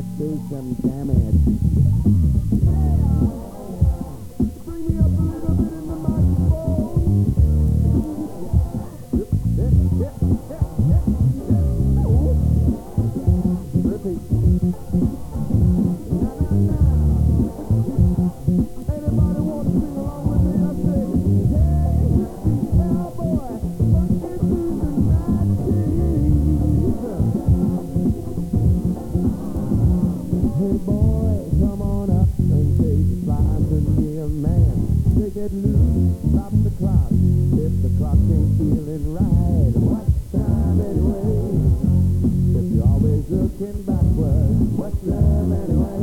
let's do some damage. Bring feeling right, what time anyway? If you're always looking backward, what's love anyway?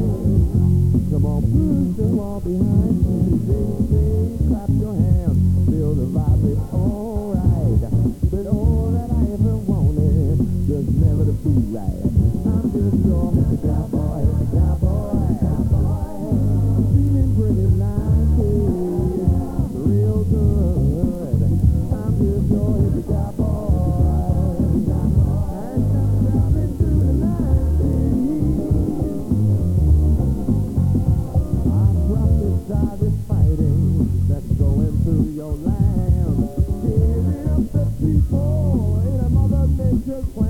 Come on, push the wall behind you. Sing, sing, clap your hands. Feel the vibe, it's alright. But all that I ever wanted, just never to be right. I'm just your cowboy. Lord.